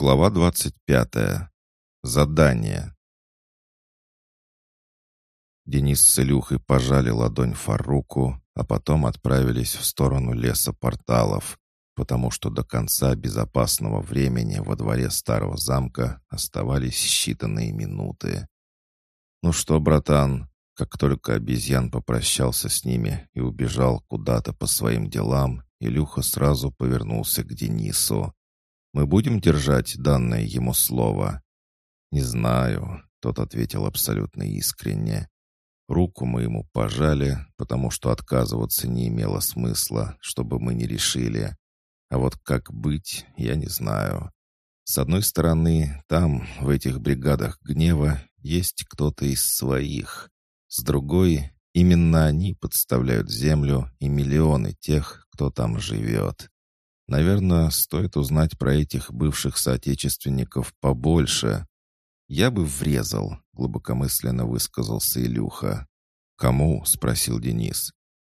Глава 25. Задание. Денис с Илюхой пожали ладонь Фаруку, а потом отправились в сторону леса порталов, потому что до конца безопасного времени во дворе старого замка оставались считанные минуты. «Ну что, братан?» Как только обезьян попрощался с ними и убежал куда-то по своим делам, Илюха сразу повернулся к Денису. Мы будем держать данное ему слово?» «Не знаю», — тот ответил абсолютно искренне. Руку мы ему пожали, потому что отказываться не имело смысла, чтобы мы не решили. А вот как быть, я не знаю. С одной стороны, там, в этих бригадах гнева, есть кто-то из своих. С другой, именно они подставляют землю и миллионы тех, кто там живет. Наверное, стоит узнать про этих бывших соотечественников побольше. Я бы врезал, глубокомысленно высказался Илюха. «Кому?» — спросил Денис.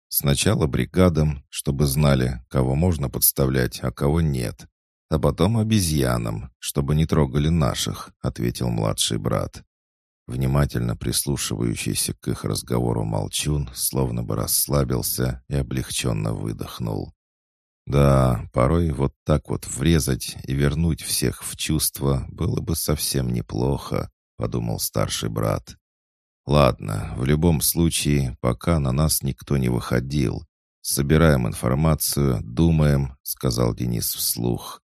«Сначала бригадам, чтобы знали, кого можно подставлять, а кого нет. А потом обезьянам, чтобы не трогали наших», — ответил младший брат. Внимательно прислушивающийся к их разговору молчун словно бы расслабился и облегченно выдохнул. Да, порой вот так вот врезать и вернуть всех в чувство было бы совсем неплохо, подумал старший брат. Ладно, в любом случае, пока на нас никто не выходил. Собираем информацию, думаем, сказал Денис вслух.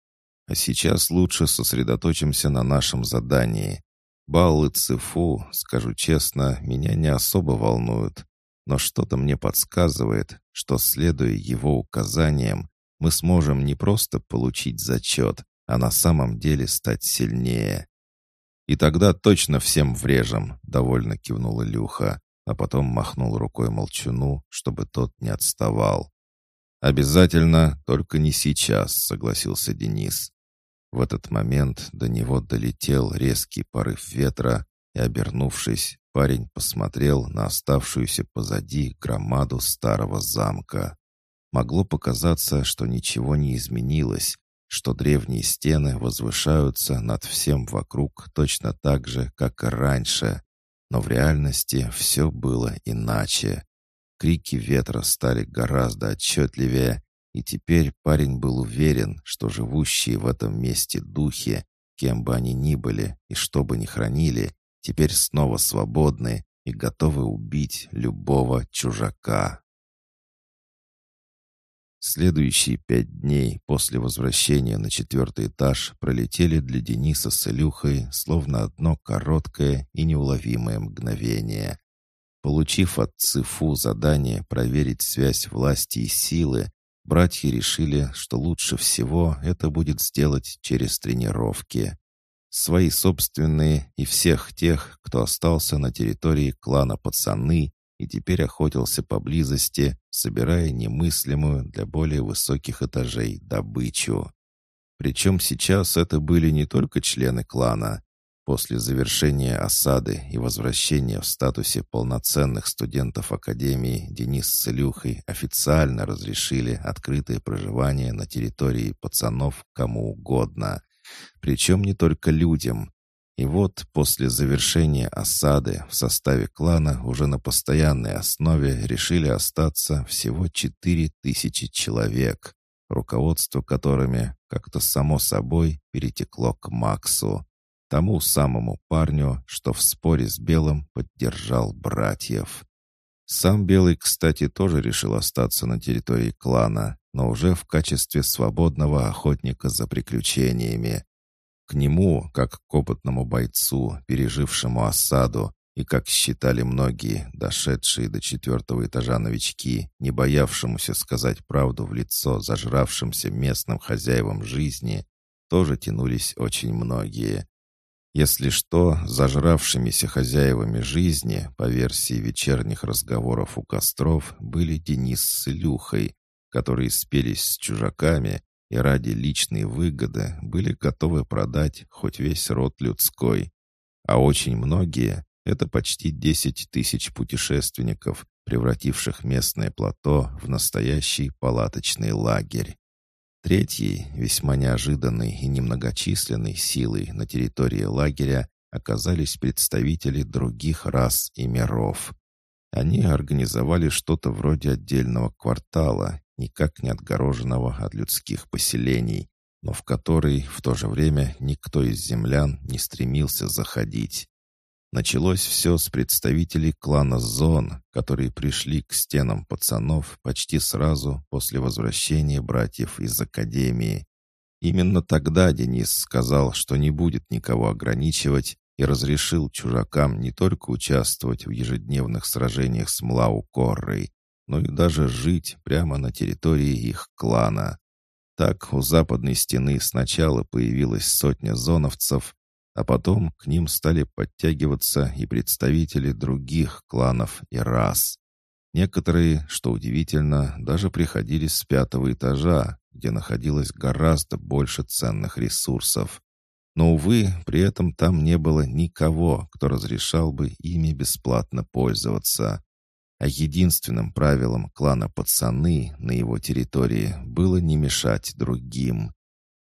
А сейчас лучше сосредоточимся на нашем задании. Баллы ЦФУ, скажу честно, меня не особо волнуют. Но что-то мне подсказывает, что, следуя его указаниям, мы сможем не просто получить зачет, а на самом деле стать сильнее. «И тогда точно всем врежем», — довольно кивнул Илюха, а потом махнул рукой молчуну, чтобы тот не отставал. «Обязательно, только не сейчас», — согласился Денис. В этот момент до него долетел резкий порыв ветра, и, обернувшись, парень посмотрел на оставшуюся позади громаду старого замка. Могло показаться, что ничего не изменилось, что древние стены возвышаются над всем вокруг точно так же, как и раньше. Но в реальности все было иначе. Крики ветра стали гораздо отчетливее, и теперь парень был уверен, что живущие в этом месте духи, кем бы они ни были и что бы ни хранили, теперь снова свободны и готовы убить любого чужака. Следующие пять дней после возвращения на четвертый этаж пролетели для Дениса с Илюхой словно одно короткое и неуловимое мгновение. Получив от ЦИФУ задание проверить связь власти и силы, братья решили, что лучше всего это будет сделать через тренировки. Свои собственные и всех тех, кто остался на территории клана пацаны, и теперь охотился поблизости, собирая немыслимую для более высоких этажей добычу. Причем сейчас это были не только члены клана. После завершения осады и возвращения в статусе полноценных студентов Академии Денис с Илюхой официально разрешили открытое проживание на территории пацанов кому угодно. Причем не только людям, и вот после завершения осады в составе клана уже на постоянной основе решили остаться всего четыре тысячи человек, руководство которыми как-то само собой перетекло к Максу, тому самому парню, что в споре с Белым поддержал братьев. Сам Белый, кстати, тоже решил остаться на территории клана, но уже в качестве свободного охотника за приключениями, к нему, как к опытному бойцу, пережившему осаду, и, как считали многие, дошедшие до четвертого этажа новички, не боявшемуся сказать правду в лицо зажравшимся местным хозяевам жизни, тоже тянулись очень многие. Если что, зажравшимися хозяевами жизни, по версии вечерних разговоров у костров, были Денис с Илюхой, которые спелись с чужаками и ради личной выгоды были готовы продать хоть весь род людской. А очень многие — это почти 10 тысяч путешественников, превративших местное плато в настоящий палаточный лагерь. Третьей, весьма неожиданной и немногочисленной силой на территории лагеря оказались представители других рас и миров. Они организовали что-то вроде отдельного квартала, никак не отгороженного от людских поселений, но в который в то же время никто из землян не стремился заходить. Началось все с представителей клана Зон, которые пришли к стенам пацанов почти сразу после возвращения братьев из Академии. Именно тогда Денис сказал, что не будет никого ограничивать и разрешил чужакам не только участвовать в ежедневных сражениях с Млау Коррой, но и даже жить прямо на территории их клана. Так у западной стены сначала появилась сотня зоновцев, а потом к ним стали подтягиваться и представители других кланов и рас. Некоторые, что удивительно, даже приходили с пятого этажа, где находилось гораздо больше ценных ресурсов. Но, увы, при этом там не было никого, кто разрешал бы ими бесплатно пользоваться. А единственным правилом клана «Пацаны» на его территории было не мешать другим.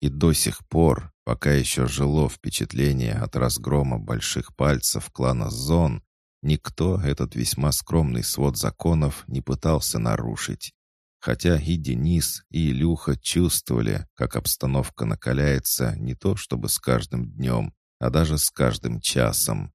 И до сих пор, пока еще жило впечатление от разгрома больших пальцев клана Зон, никто этот весьма скромный свод законов не пытался нарушить. Хотя и Денис, и Илюха чувствовали, как обстановка накаляется не то чтобы с каждым днем, а даже с каждым часом.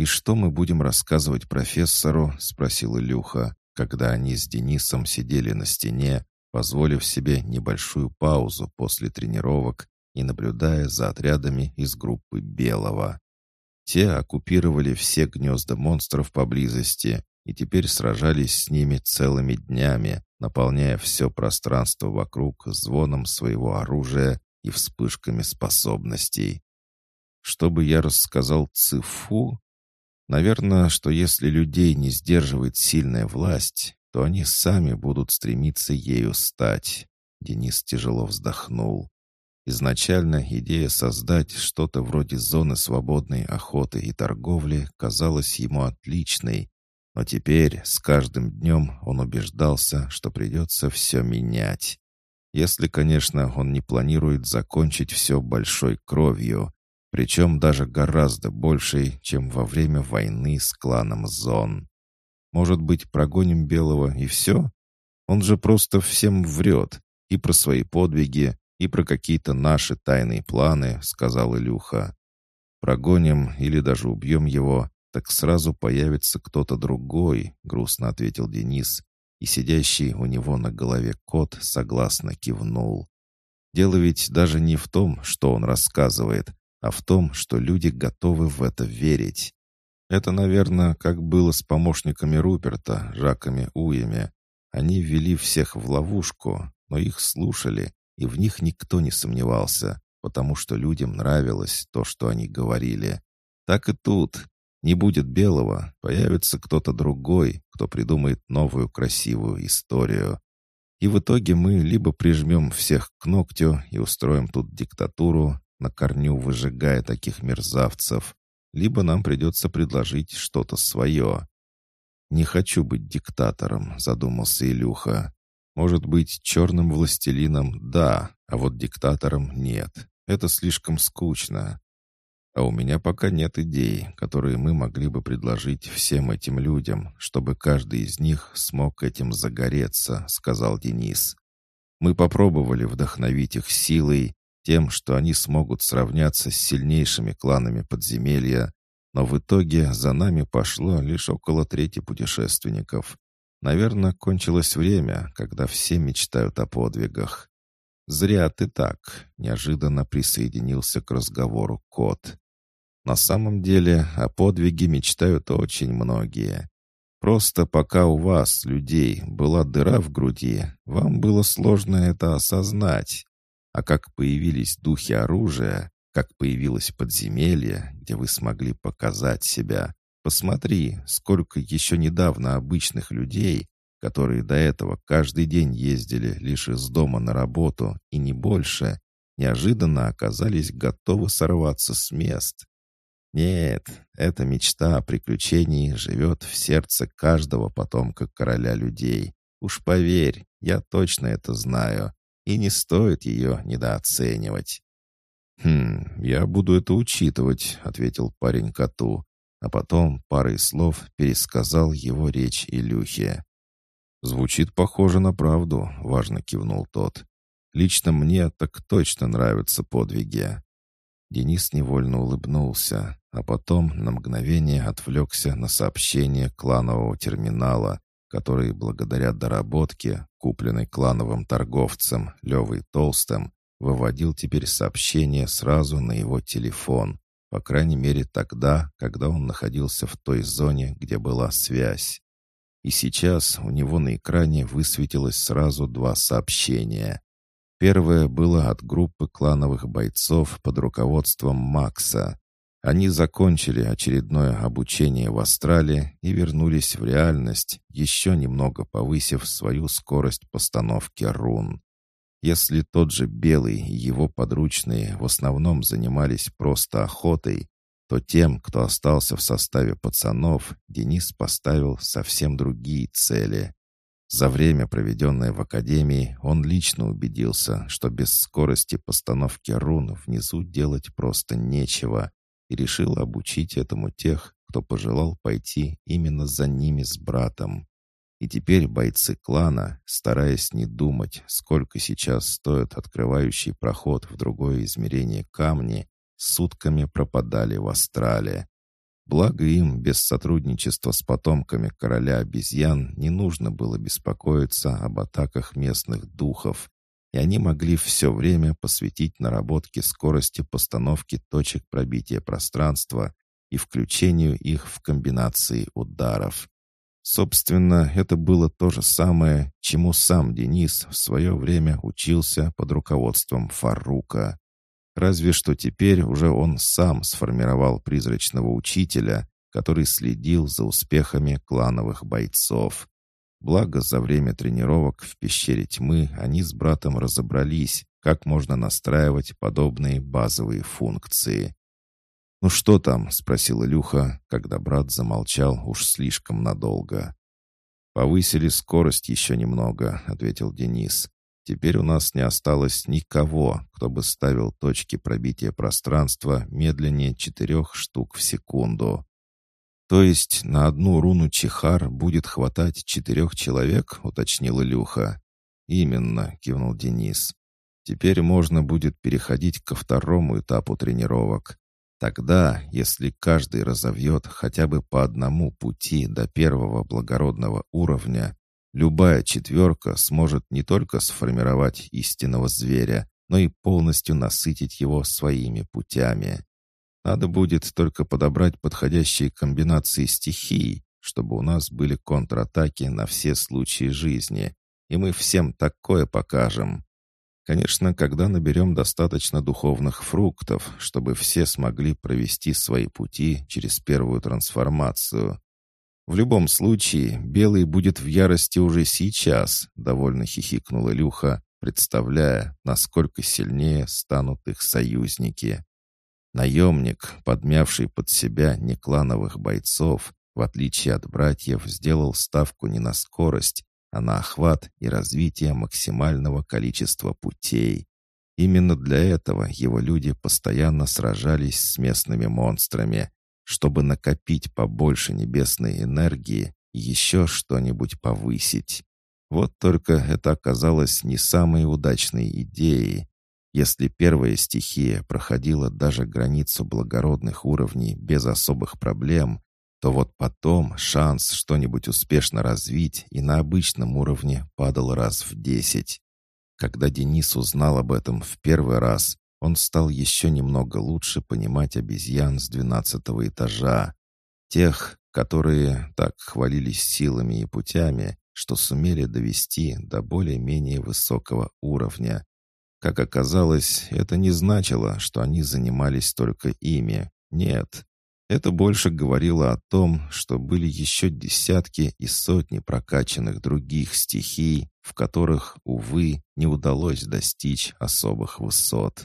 «И что мы будем рассказывать профессору?» — спросил Илюха, когда они с Денисом сидели на стене, позволив себе небольшую паузу после тренировок и наблюдая за отрядами из группы Белого. Те оккупировали все гнезда монстров поблизости и теперь сражались с ними целыми днями, наполняя все пространство вокруг звоном своего оружия и вспышками способностей. Чтобы я рассказал Цифу, Наверное, что если людей не сдерживает сильная власть, то они сами будут стремиться ею стать. Денис тяжело вздохнул. Изначально идея создать что-то вроде зоны свободной охоты и торговли казалась ему отличной, но теперь с каждым днем он убеждался, что придется все менять. Если, конечно, он не планирует закончить все большой кровью, причем даже гораздо большей, чем во время войны с кланом Зон. Может быть, прогоним Белого и все? Он же просто всем врет. И про свои подвиги, и про какие-то наши тайные планы, сказал Илюха. Прогоним или даже убьем его, так сразу появится кто-то другой, грустно ответил Денис, и сидящий у него на голове кот согласно кивнул. Дело ведь даже не в том, что он рассказывает, а в том, что люди готовы в это верить. Это, наверное, как было с помощниками Руперта, Жаками Уями. Они ввели всех в ловушку, но их слушали, и в них никто не сомневался, потому что людям нравилось то, что они говорили. Так и тут. Не будет белого, появится кто-то другой, кто придумает новую красивую историю. И в итоге мы либо прижмем всех к ногтю и устроим тут диктатуру, на корню выжигая таких мерзавцев, либо нам придется предложить что-то свое. «Не хочу быть диктатором», — задумался Илюха. «Может быть, черным властелином — да, а вот диктатором — нет. Это слишком скучно. А у меня пока нет идей, которые мы могли бы предложить всем этим людям, чтобы каждый из них смог этим загореться», — сказал Денис. «Мы попробовали вдохновить их силой, тем, что они смогут сравняться с сильнейшими кланами подземелья, но в итоге за нами пошло лишь около трети путешественников. Наверное, кончилось время, когда все мечтают о подвигах. «Зря ты так», — неожиданно присоединился к разговору кот. «На самом деле о подвиге мечтают очень многие. Просто пока у вас, людей, была дыра в груди, вам было сложно это осознать. А как появились духи оружия, как появилось подземелье, где вы смогли показать себя, посмотри, сколько еще недавно обычных людей, которые до этого каждый день ездили лишь из дома на работу и не больше, неожиданно оказались готовы сорваться с мест. Нет, эта мечта о приключении живет в сердце каждого потомка короля людей. Уж поверь, я точно это знаю. И не стоит ее недооценивать. «Хм, я буду это учитывать», — ответил парень коту, а потом парой слов пересказал его речь Илюхе. «Звучит похоже на правду», — важно кивнул тот. «Лично мне так точно нравятся подвиги». Денис невольно улыбнулся, а потом на мгновение отвлекся на сообщение кланового терминала, который благодаря доработке, купленной клановым торговцем Левой Толстым, выводил теперь сообщение сразу на его телефон, по крайней мере тогда, когда он находился в той зоне, где была связь. И сейчас у него на экране высветилось сразу два сообщения. Первое было от группы клановых бойцов под руководством Макса. Они закончили очередное обучение в Астрале и вернулись в реальность, еще немного повысив свою скорость постановки рун. Если тот же Белый и его подручные в основном занимались просто охотой, то тем, кто остался в составе пацанов, Денис поставил совсем другие цели. За время, проведенное в Академии, он лично убедился, что без скорости постановки рун внизу делать просто нечего, и решил обучить этому тех, кто пожелал пойти именно за ними с братом. И теперь бойцы клана, стараясь не думать, сколько сейчас стоит открывающий проход в другое измерение камни, сутками пропадали в астрале. Благо им без сотрудничества с потомками короля обезьян не нужно было беспокоиться об атаках местных духов, и они могли все время посвятить наработке скорости постановки точек пробития пространства и включению их в комбинации ударов. Собственно, это было то же самое, чему сам Денис в свое время учился под руководством Фарука. Разве что теперь уже он сам сформировал призрачного учителя, который следил за успехами клановых бойцов. Благо, за время тренировок в пещере тьмы они с братом разобрались, как можно настраивать подобные базовые функции. «Ну что там?» — спросил Илюха, когда брат замолчал уж слишком надолго. «Повысили скорость еще немного», — ответил Денис. Теперь у нас не осталось никого, кто бы ставил точки пробития пространства медленнее четырех штук в секунду. То есть на одну руну Чихар будет хватать четырех человек, уточнил Илюха. Именно, кивнул Денис. Теперь можно будет переходить ко второму этапу тренировок. Тогда, если каждый разовьет хотя бы по одному пути до первого благородного уровня, Любая четверка сможет не только сформировать истинного зверя, но и полностью насытить его своими путями. Надо будет только подобрать подходящие комбинации стихий, чтобы у нас были контратаки на все случаи жизни, и мы всем такое покажем. Конечно, когда наберем достаточно духовных фруктов, чтобы все смогли провести свои пути через первую трансформацию. В любом случае, Белый будет в ярости уже сейчас, довольно хихикнул Илюха, представляя, насколько сильнее станут их союзники. Наемник, подмявший под себя неклановых бойцов, в отличие от братьев, сделал ставку не на скорость, а на охват и развитие максимального количества путей. Именно для этого его люди постоянно сражались с местными монстрами, чтобы накопить побольше небесной энергии и еще что-нибудь повысить. Вот только это оказалось не самой удачной идеей. Если первая стихия проходила даже границу благородных уровней без особых проблем, то вот потом шанс что-нибудь успешно развить и на обычном уровне падал раз в десять. Когда Денис узнал об этом в первый раз, он стал еще немного лучше понимать обезьян с двенадцатого этажа. Тех, которые так хвалились силами и путями, что сумели довести до более-менее высокого уровня. Как оказалось, это не значило, что они занимались только ими. Нет. Это больше говорило о том, что были еще десятки и сотни прокачанных других стихий, в которых, увы, не удалось достичь особых высот.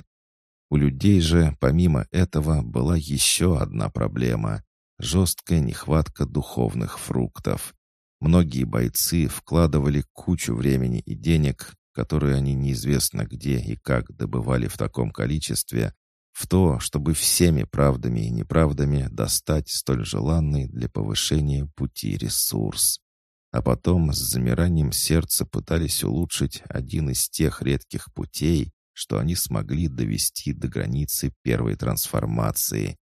У людей же, помимо этого, была еще одна проблема — жесткая нехватка духовных фруктов. Многие бойцы вкладывали кучу времени и денег, которую они неизвестно где и как добывали в таком количестве, в то, чтобы всеми правдами и неправдами достать столь желанный для повышения пути ресурс. А потом с замиранием сердца пытались улучшить один из тех редких путей, что они смогли довести до границы первой трансформации.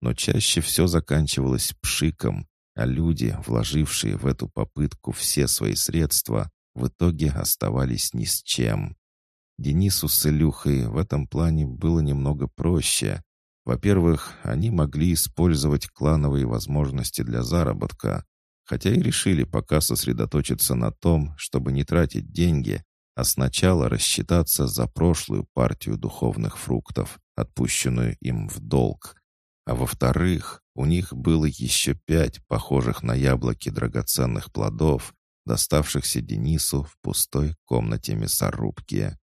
Но чаще все заканчивалось пшиком, а люди, вложившие в эту попытку все свои средства, в итоге оставались ни с чем. Денису с Илюхой в этом плане было немного проще. Во-первых, они могли использовать клановые возможности для заработка, хотя и решили пока сосредоточиться на том, чтобы не тратить деньги, а сначала рассчитаться за прошлую партию духовных фруктов, отпущенную им в долг. А во-вторых, у них было еще пять похожих на яблоки драгоценных плодов, доставшихся Денису в пустой комнате мясорубки.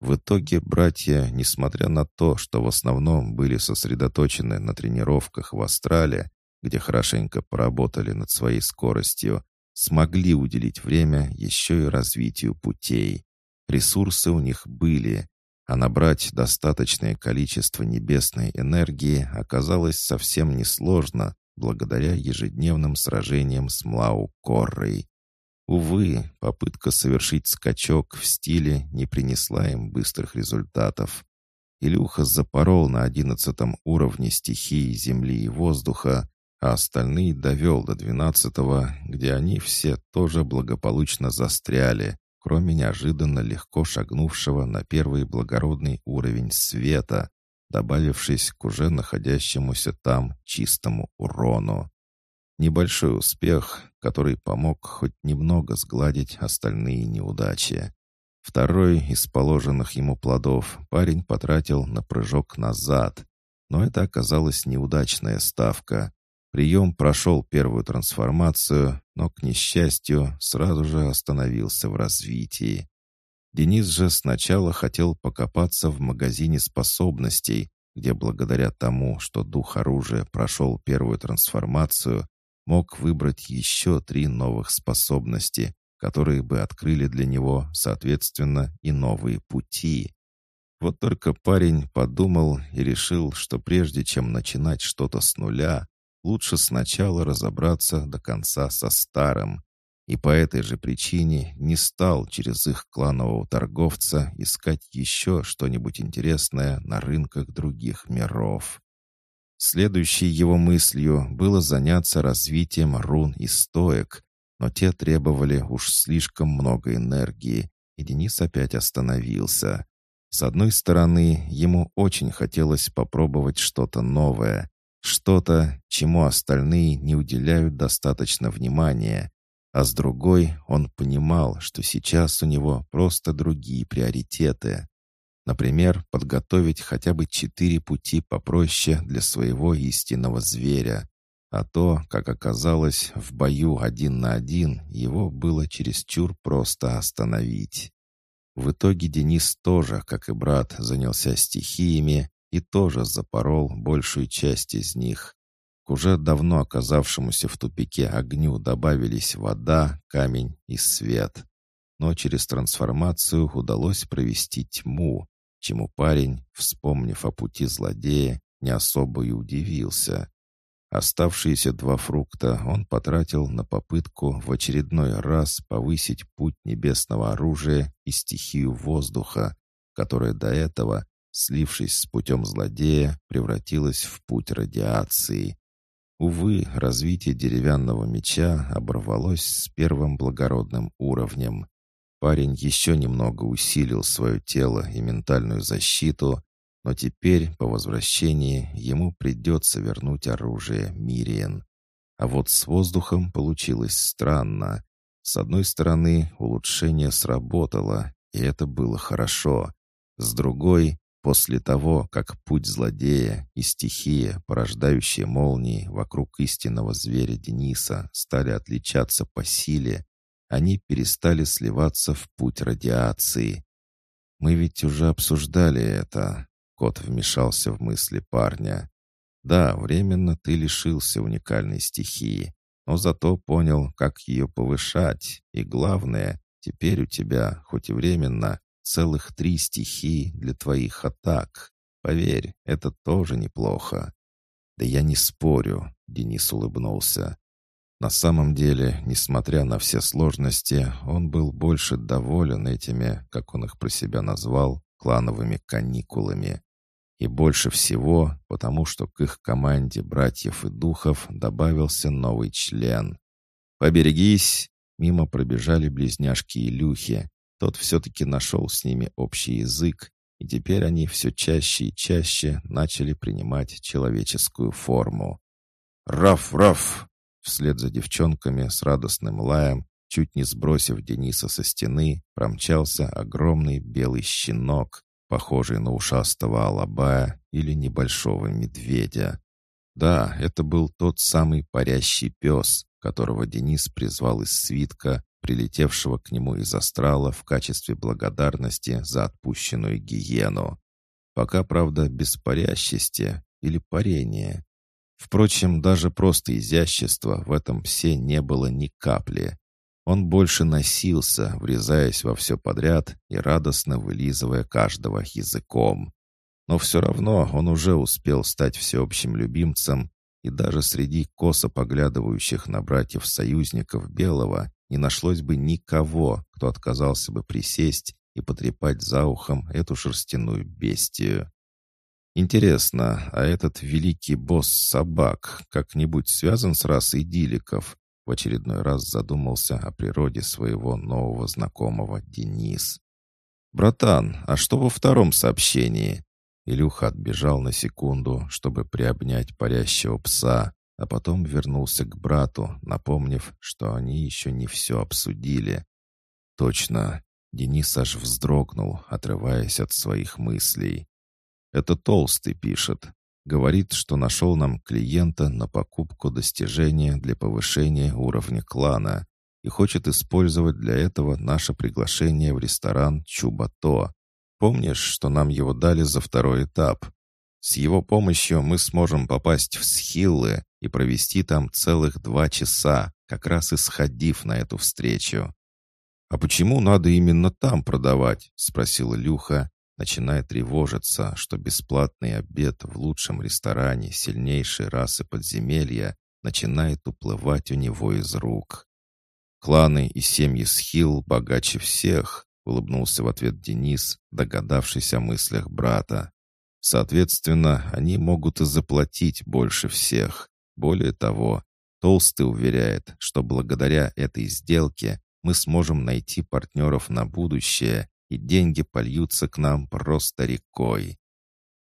В итоге братья, несмотря на то, что в основном были сосредоточены на тренировках в Астрале, где хорошенько поработали над своей скоростью, смогли уделить время еще и развитию путей. Ресурсы у них были, а набрать достаточное количество небесной энергии оказалось совсем несложно благодаря ежедневным сражениям с Млау-Коррой. Увы, попытка совершить скачок в стиле не принесла им быстрых результатов. Илюха запорол на одиннадцатом уровне стихии земли и воздуха, а остальные довел до двенадцатого, где они все тоже благополучно застряли, кроме неожиданно легко шагнувшего на первый благородный уровень света, добавившись к уже находящемуся там чистому урону. Небольшой успех, который помог хоть немного сгладить остальные неудачи. Второй из положенных ему плодов парень потратил на прыжок назад, но это оказалась неудачная ставка. Прием прошел первую трансформацию, но, к несчастью, сразу же остановился в развитии. Денис же сначала хотел покопаться в магазине способностей, где благодаря тому, что дух оружия прошел первую трансформацию, мог выбрать еще три новых способности, которые бы открыли для него, соответственно, и новые пути. Вот только парень подумал и решил, что прежде чем начинать что-то с нуля, лучше сначала разобраться до конца со старым. И по этой же причине не стал через их кланового торговца искать еще что-нибудь интересное на рынках других миров. Следующей его мыслью было заняться развитием рун и стоек, но те требовали уж слишком много энергии, и Денис опять остановился. С одной стороны, ему очень хотелось попробовать что-то новое, что-то, чему остальные не уделяют достаточно внимания, а с другой он понимал, что сейчас у него просто другие приоритеты. Например, подготовить хотя бы четыре пути попроще для своего истинного зверя. А то, как оказалось, в бою один на один его было чересчур просто остановить. В итоге Денис тоже, как и брат, занялся стихиями и тоже запорол большую часть из них. К уже давно оказавшемуся в тупике огню добавились вода, камень и свет. Но через трансформацию удалось провести тьму, чему парень, вспомнив о пути злодея, не особо и удивился. Оставшиеся два фрукта он потратил на попытку в очередной раз повысить путь небесного оружия и стихию воздуха, которая до этого, слившись с путем злодея, превратилась в путь радиации. Увы, развитие деревянного меча оборвалось с первым благородным уровнем. Парень еще немного усилил свое тело и ментальную защиту, но теперь, по возвращении, ему придется вернуть оружие Мириен. А вот с воздухом получилось странно. С одной стороны, улучшение сработало, и это было хорошо. С другой, после того, как путь злодея и стихия, порождающие молнии вокруг истинного зверя Дениса, стали отличаться по силе, они перестали сливаться в путь радиации. «Мы ведь уже обсуждали это», — кот вмешался в мысли парня. «Да, временно ты лишился уникальной стихии, но зато понял, как ее повышать, и главное, Теперь у тебя, хоть и временно, целых три стихии для твоих атак. Поверь, это тоже неплохо». «Да я не спорю», — Денис улыбнулся. На самом деле, несмотря на все сложности, он был больше доволен этими, как он их про себя назвал, клановыми каникулами. И больше всего, потому что к их команде братьев и духов добавился новый член. «Поберегись!» Мимо пробежали близняшки Илюхи. Тот все-таки нашел с ними общий язык, и теперь они все чаще и чаще начали принимать человеческую форму. «Раф, Раф!» Вслед за девчонками с радостным лаем, чуть не сбросив Дениса со стены, промчался огромный белый щенок, похожий на ушастого алабая или небольшого медведя. Да, это был тот самый парящий пес, которого Денис призвал из свитка, прилетевшего к нему из астрала в качестве благодарности за отпущенную гиену. Пока, правда, без парящести или парения. Впрочем, даже просто изящества в этом псе не было ни капли. Он больше носился, врезаясь во все подряд и радостно вылизывая каждого языком. Но все равно он уже успел стать всеобщим любимцем, и даже среди косо поглядывающих на братьев-союзников Белого не нашлось бы никого, кто отказался бы присесть и потрепать за ухом эту шерстяную бестию. Интересно, а этот великий босс собак как-нибудь связан с расой диликов? В очередной раз задумался о природе своего нового знакомого Денис. «Братан, а что во втором сообщении?» Илюха отбежал на секунду, чтобы приобнять парящего пса, а потом вернулся к брату, напомнив, что они еще не все обсудили. «Точно!» Денис аж вздрогнул, отрываясь от своих мыслей. Это Толстый пишет. Говорит, что нашел нам клиента на покупку достижения для повышения уровня клана и хочет использовать для этого наше приглашение в ресторан Чубато. Помнишь, что нам его дали за второй этап? С его помощью мы сможем попасть в Схиллы и провести там целых два часа, как раз исходив на эту встречу. «А почему надо именно там продавать?» — спросила Люха, начиная тревожиться, что бесплатный обед в лучшем ресторане сильнейшей расы подземелья начинает уплывать у него из рук. «Кланы и семьи Схил богаче всех», — улыбнулся в ответ Денис, догадавшись о мыслях брата. «Соответственно, они могут и заплатить больше всех. Более того, Толстый уверяет, что благодаря этой сделке мы сможем найти партнеров на будущее и деньги польются к нам просто рекой.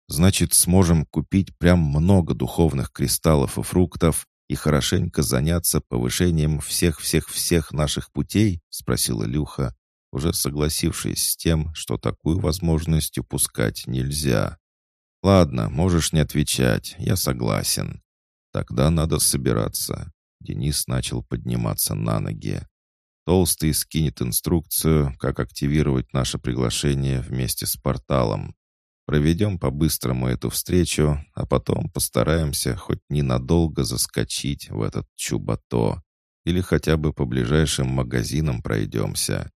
Значит, сможем купить прям много духовных кристаллов и фруктов и хорошенько заняться повышением всех-всех-всех наших путей?» — спросила Люха, уже согласившись с тем, что такую возможность упускать нельзя. «Ладно, можешь не отвечать, я согласен. Тогда надо собираться». Денис начал подниматься на ноги. Толстый скинет инструкцию, как активировать наше приглашение вместе с порталом. Проведем по-быстрому эту встречу, а потом постараемся хоть ненадолго заскочить в этот чубато или хотя бы по ближайшим магазинам пройдемся.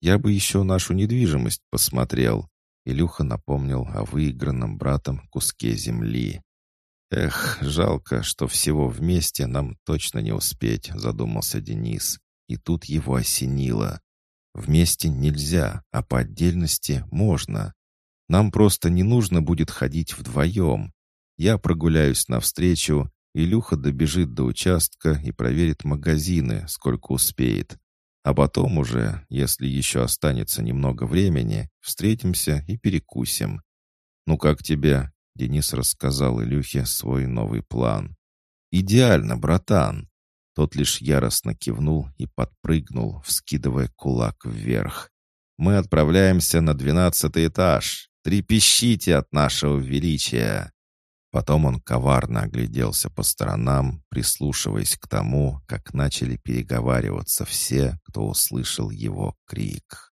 Я бы еще нашу недвижимость посмотрел. Илюха напомнил о выигранном братом куске земли. «Эх, жалко, что всего вместе нам точно не успеть», — задумался Денис. И тут его осенило. Вместе нельзя, а по отдельности можно. Нам просто не нужно будет ходить вдвоем. Я прогуляюсь навстречу, Илюха добежит до участка и проверит магазины, сколько успеет. А потом уже, если еще останется немного времени, встретимся и перекусим. «Ну как тебе?» — Денис рассказал Илюхе свой новый план. «Идеально, братан!» Тот лишь яростно кивнул и подпрыгнул, вскидывая кулак вверх. «Мы отправляемся на двенадцатый этаж. Трепещите от нашего величия!» Потом он коварно огляделся по сторонам, прислушиваясь к тому, как начали переговариваться все, кто услышал его крик.